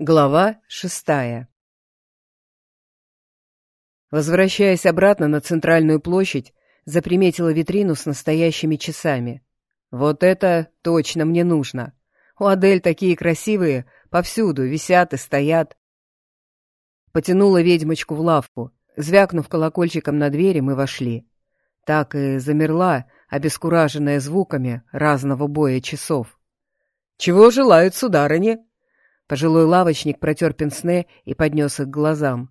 Глава шестая Возвращаясь обратно на центральную площадь, заприметила витрину с настоящими часами. Вот это точно мне нужно. У Адель такие красивые, повсюду висят и стоят. Потянула ведьмочку в лавку. Звякнув колокольчиком на двери, мы вошли. Так и замерла, обескураженная звуками разного боя часов. «Чего желают сударыни?» Пожилой лавочник протер пенсне и поднес их к глазам.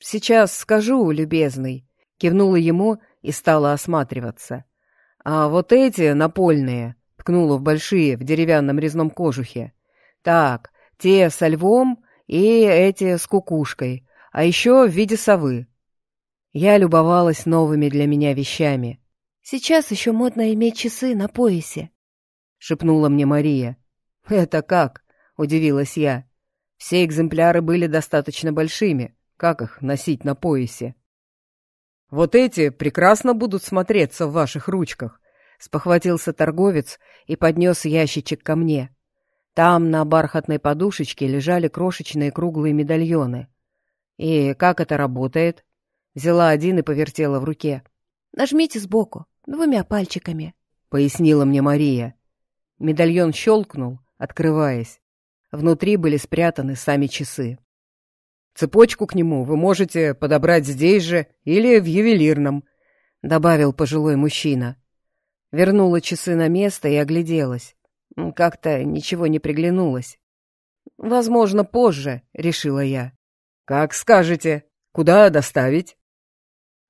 «Сейчас скажу, любезный», — кивнула ему и стала осматриваться. «А вот эти напольные», — ткнула в большие, в деревянном резном кожухе. «Так, те со львом и эти с кукушкой, а еще в виде совы». Я любовалась новыми для меня вещами. «Сейчас еще модно иметь часы на поясе», — шепнула мне Мария. «Это как?» — удивилась я. «Все экземпляры были достаточно большими. Как их носить на поясе?» «Вот эти прекрасно будут смотреться в ваших ручках», — спохватился торговец и поднес ящичек ко мне. Там на бархатной подушечке лежали крошечные круглые медальоны. «И как это работает?» Взяла один и повертела в руке. «Нажмите сбоку, двумя пальчиками», — пояснила мне Мария. Медальон щелкнул, открываясь. Внутри были спрятаны сами часы. «Цепочку к нему вы можете подобрать здесь же или в ювелирном», — добавил пожилой мужчина. Вернула часы на место и огляделась. Как-то ничего не приглянулось. «Возможно, позже», — решила я. «Как скажете. Куда доставить?»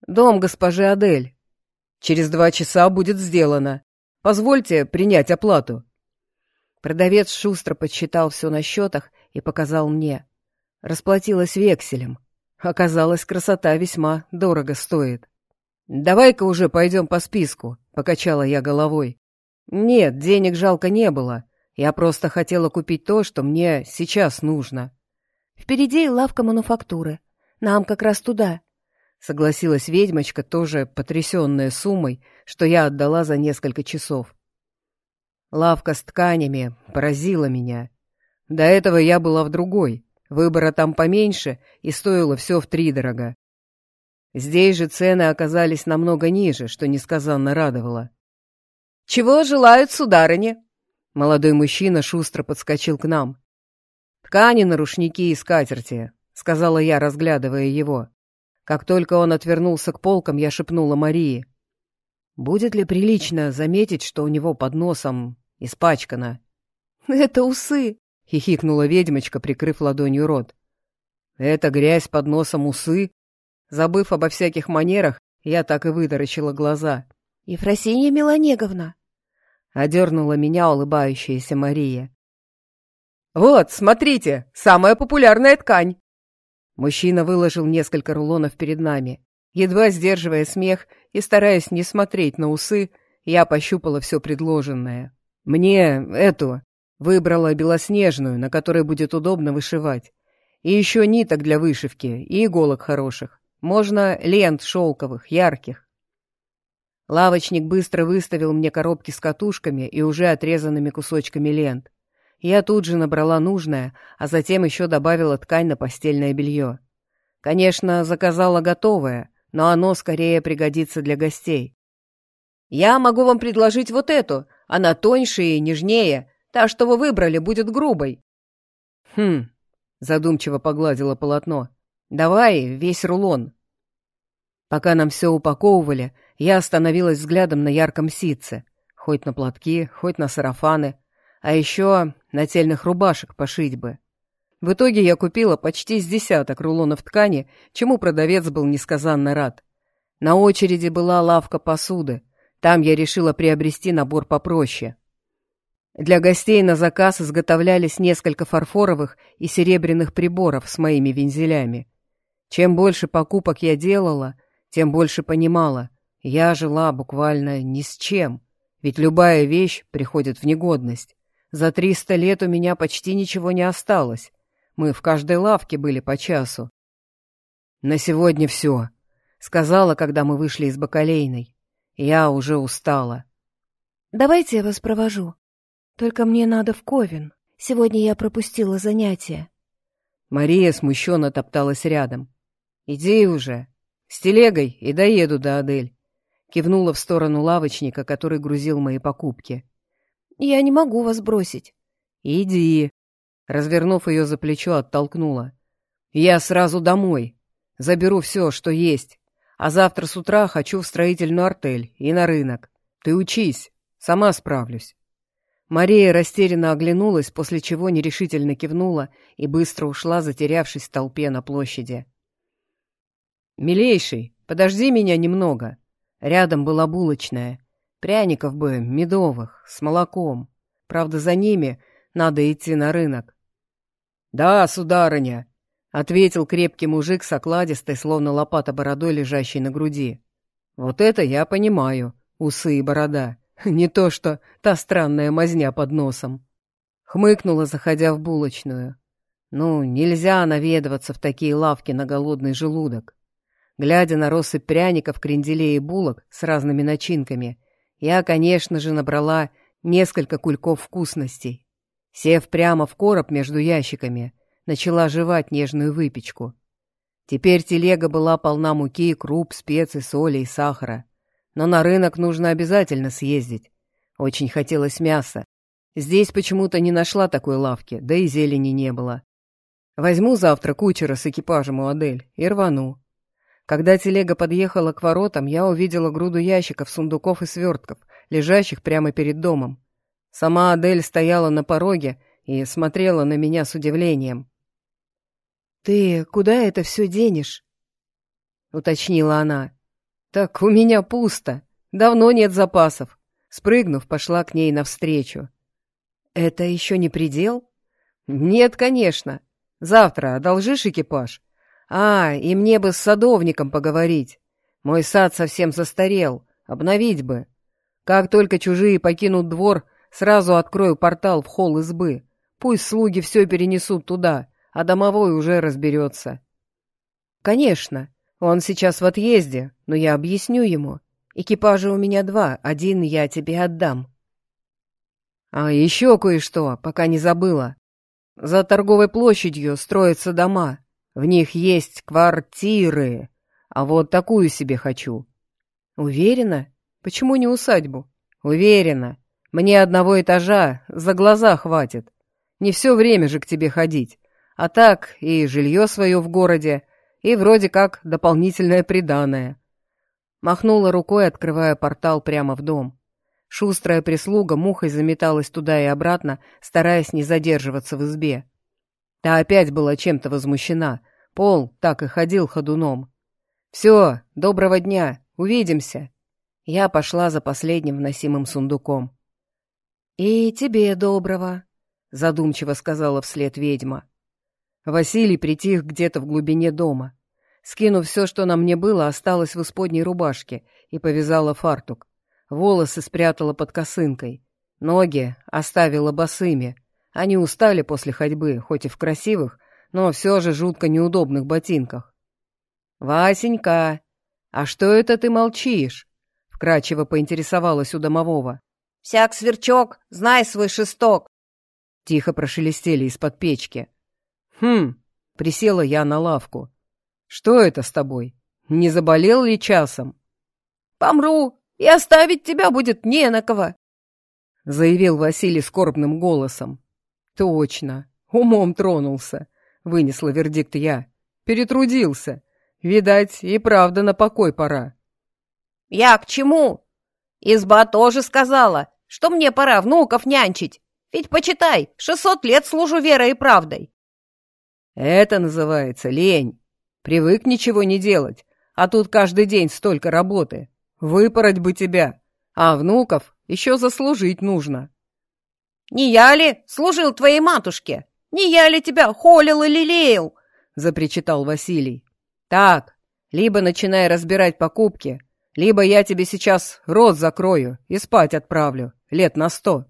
«Дом госпожи Адель. Через два часа будет сделано. Позвольте принять оплату». Продавец шустро подсчитал все на счетах и показал мне. Расплатилась векселем. Оказалось, красота весьма дорого стоит. «Давай-ка уже пойдем по списку», — покачала я головой. «Нет, денег жалко не было. Я просто хотела купить то, что мне сейчас нужно». «Впереди лавка мануфактуры. Нам как раз туда», — согласилась ведьмочка, тоже потрясенная суммой, что я отдала за несколько часов. Лавка с тканями поразила меня. До этого я была в другой. Выбора там поменьше, и стоило все втридорога. Здесь же цены оказались намного ниже, что несказанно радовало. «Чего желают сударыни?» Молодой мужчина шустро подскочил к нам. «Ткани на рушники и скатерти», — сказала я, разглядывая его. Как только он отвернулся к полкам, я шепнула Марии. «Будет ли прилично заметить, что у него под носом Испачкана. «Это усы!» — хихикнула ведьмочка, прикрыв ладонью рот. «Это грязь под носом усы?» Забыв обо всяких манерах, я так и вытаращила глаза. «Ефросинья Меланеговна!» — одернула меня улыбающаяся Мария. «Вот, смотрите, самая популярная ткань!» Мужчина выложил несколько рулонов перед нами. Едва сдерживая смех и стараясь не смотреть на усы, я пощупала все предложенное. Мне эту выбрала белоснежную, на которой будет удобно вышивать. И еще ниток для вышивки, и иголок хороших. Можно лент шелковых, ярких. Лавочник быстро выставил мне коробки с катушками и уже отрезанными кусочками лент. Я тут же набрала нужное, а затем еще добавила ткань на постельное белье. Конечно, заказала готовое, но оно скорее пригодится для гостей. «Я могу вам предложить вот эту, она тоньше и нежнее. Та, что вы выбрали, будет грубой». «Хм», — задумчиво погладила полотно. «Давай весь рулон». Пока нам все упаковывали, я остановилась взглядом на ярком ситце. Хоть на платки, хоть на сарафаны. А еще нательных рубашек пошить бы. В итоге я купила почти с десяток рулонов ткани, чему продавец был несказанно рад. На очереди была лавка посуды, там я решила приобрести набор попроще. Для гостей на заказ изготовлялись несколько фарфоровых и серебряных приборов с моими вензелями. Чем больше покупок я делала, тем больше понимала, я жила буквально ни с чем, ведь любая вещь приходит в негодность. За триста лет у меня почти ничего не осталось. Мы в каждой лавке были по часу. «На сегодня все», — сказала, когда мы вышли из бакалейной. Я уже устала. «Давайте я вас провожу. Только мне надо в Ковен. Сегодня я пропустила занятия». Мария смущенно топталась рядом. «Иди уже. С телегой и доеду до Адель». Кивнула в сторону лавочника, который грузил мои покупки. «Я не могу вас бросить». «Иди». Развернув ее за плечо, оттолкнула. «Я сразу домой. Заберу все, что есть. А завтра с утра хочу в строительную артель и на рынок. Ты учись, сама справлюсь». Мария растерянно оглянулась, после чего нерешительно кивнула и быстро ушла, затерявшись в толпе на площади. «Милейший, подожди меня немного». Рядом была булочная. Пряников бы, медовых, с молоком. Правда, за ними надо идти на рынок. «Да, сударыня», — ответил крепкий мужик с окладистой, словно лопата бородой, лежащей на груди. «Вот это я понимаю, усы и борода. Не то что та странная мазня под носом». Хмыкнула, заходя в булочную. «Ну, нельзя наведываться в такие лавки на голодный желудок. Глядя на россыпь пряников, кренделей и булок с разными начинками, я, конечно же, набрала несколько кульков вкусностей. Сев прямо в короб между ящиками, начала жевать нежную выпечку. Теперь телега была полна муки, круп, специй, соли и сахара. Но на рынок нужно обязательно съездить. Очень хотелось мяса. Здесь почему-то не нашла такой лавки, да и зелени не было. Возьму завтра кучера с экипажем у Адель и рвану. Когда телега подъехала к воротам, я увидела груду ящиков, сундуков и свертков, лежащих прямо перед домом. Сама Адель стояла на пороге и смотрела на меня с удивлением. «Ты куда это все денешь?» — уточнила она. «Так у меня пусто. Давно нет запасов». Спрыгнув, пошла к ней навстречу. «Это еще не предел?» «Нет, конечно. Завтра одолжишь экипаж?» А, и мне бы с садовником поговорить. Мой сад совсем застарел, обновить бы. Как только чужие покинут двор, сразу открою портал в холл избы. Пусть слуги все перенесут туда, а домовой уже разберется. Конечно, он сейчас в отъезде, но я объясню ему. Экипажа у меня два, один я тебе отдам. А еще кое-что, пока не забыла. За торговой площадью строятся дома. В них есть квартиры, а вот такую себе хочу. Уверена? Почему не усадьбу? Уверена. Мне одного этажа за глаза хватит. Не все время же к тебе ходить. А так и жилье свое в городе, и вроде как дополнительное приданое. Махнула рукой, открывая портал прямо в дом. Шустрая прислуга мухой заметалась туда и обратно, стараясь не задерживаться в избе. Та опять была чем-то возмущена. Пол так и ходил ходуном. «Все, доброго дня, увидимся!» Я пошла за последним вносимым сундуком. «И тебе доброго», — задумчиво сказала вслед ведьма. Василий притих где-то в глубине дома. Скинув все, что на мне было, осталось в исподней рубашке и повязала фартук. Волосы спрятала под косынкой. Ноги оставила босыми, они устали после ходьбы, хоть и в красивых, но все же жутко неудобных ботинках. «Васенька, а что это ты молчишь?» — вкрадчиво поинтересовалась у домового. «Всяк сверчок, знай свой шесток!» Тихо прошелестели из-под печки. «Хм!» — присела я на лавку. «Что это с тобой? Не заболел ли часом?» «Помру, и оставить тебя будет не на кого!» — заявил Василий скорбным голосом. «Точно, умом тронулся», — вынесла вердикт я. «Перетрудился. Видать, и правда на покой пора». «Я к чему? Изба тоже сказала, что мне пора внуков нянчить. Ведь, почитай, шестьсот лет служу верой и правдой». «Это называется лень. Привык ничего не делать, а тут каждый день столько работы. Выпороть бы тебя, а внуков еще заслужить нужно». Не я ли служил твоей матушке? Не я ли тебя холил и лелеял?» — запричитал Василий. «Так, либо начинай разбирать покупки, либо я тебе сейчас рот закрою и спать отправлю, лет на сто.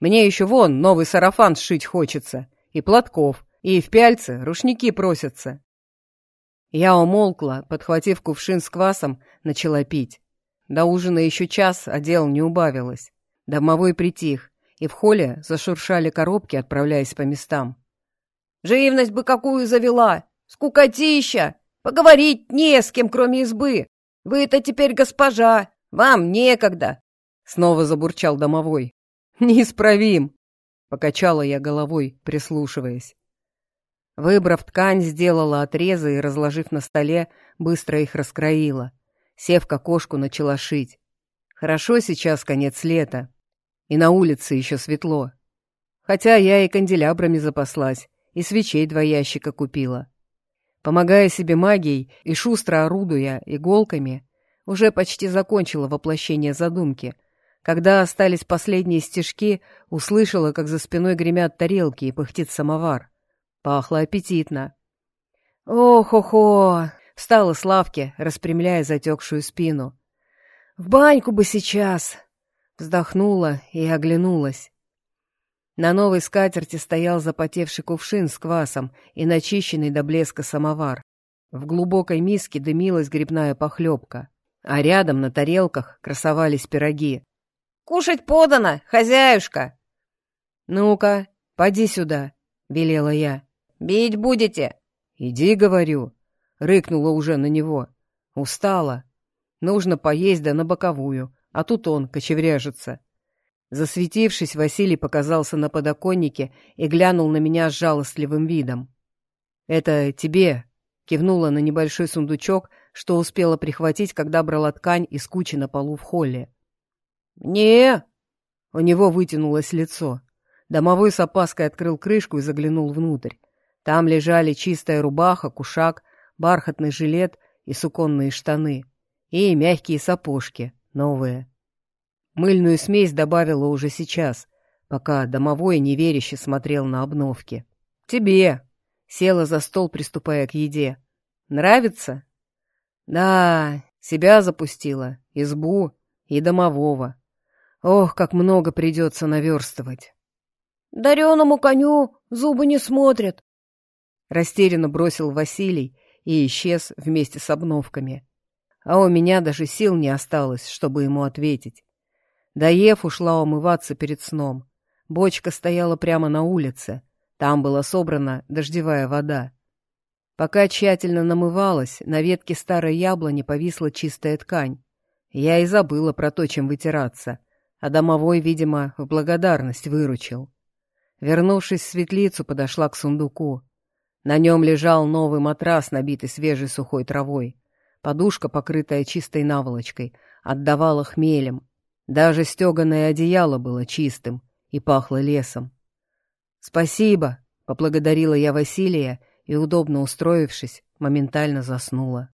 Мне еще вон новый сарафан сшить хочется, и платков, и в пяльце рушники просятся». Я умолкла, подхватив кувшин с квасом, начала пить. До ужина еще час, а дел не убавилось. Домовой притих, и в холле зашуршали коробки, отправляясь по местам. Живность бы какую завела! Скукотища! Поговорить не с кем, кроме избы! Вы-то теперь госпожа, вам некогда!» Снова забурчал домовой. «Неисправим!» — покачала я головой, прислушиваясь. Выбрав ткань, сделала отрезы и, разложив на столе, быстро их раскроила. Сев к окошку, начала шить. Хорошо сейчас конец лета, и на улице еще светло. Хотя я и канделябрами запаслась, и свечей два ящика купила. Помогая себе магией и шустро орудуя иголками, уже почти закончила воплощение задумки. Когда остались последние стежки, услышала, как за спиной гремят тарелки и пыхтит самовар. Пахло аппетитно. «Ох-охо!» — встала с лавки, распрямляя затекшую спину. «В баньку бы сейчас!» — вздохнула и оглянулась. На новой скатерти стоял запотевший кувшин с квасом и начищенный до блеска самовар. В глубокой миске дымилась грибная похлебка, а рядом на тарелках красовались пироги. «Кушать подано, хозяюшка!» «Ну-ка, поди сюда», — велела я. «Бить будете?» «Иди, говорю», — рыкнула уже на него. «Устала. Нужно поесть да на боковую, а тут он кочевряжется». Засветившись, Василий показался на подоконнике и глянул на меня с жалостливым видом. «Это тебе», — кивнула на небольшой сундучок, что успела прихватить, когда брала ткань из кучи на полу в холле. «Не!» У него вытянулось лицо. Домовой с опаской открыл крышку и заглянул внутрь. Там лежали чистая рубаха, кушак, бархатный жилет и суконные штаны. И мягкие сапожки, новые. Мыльную смесь добавила уже сейчас, пока домовой неверяще смотрел на обновки. «Тебе!» — села за стол, приступая к еде. «Нравится?» «Да, себя запустила, избу и домового. Ох, как много придется наверстывать!» «Дареному коню зубы не смотрят!» Растерянно бросил Василий и исчез вместе с обновками. А у меня даже сил не осталось, чтобы ему ответить. Доев, ушла умываться перед сном. Бочка стояла прямо на улице. Там была собрана дождевая вода. Пока тщательно намывалась, на ветке старой яблони повисла чистая ткань. Я и забыла про то, чем вытираться, а домовой, видимо, в благодарность выручил. Вернувшись в светлицу, подошла к сундуку. На нем лежал новый матрас, набитый свежей сухой травой. Подушка, покрытая чистой наволочкой, отдавала хмелем. Даже стеганое одеяло было чистым и пахло лесом. «Спасибо!» — поблагодарила я Василия и, удобно устроившись, моментально заснула.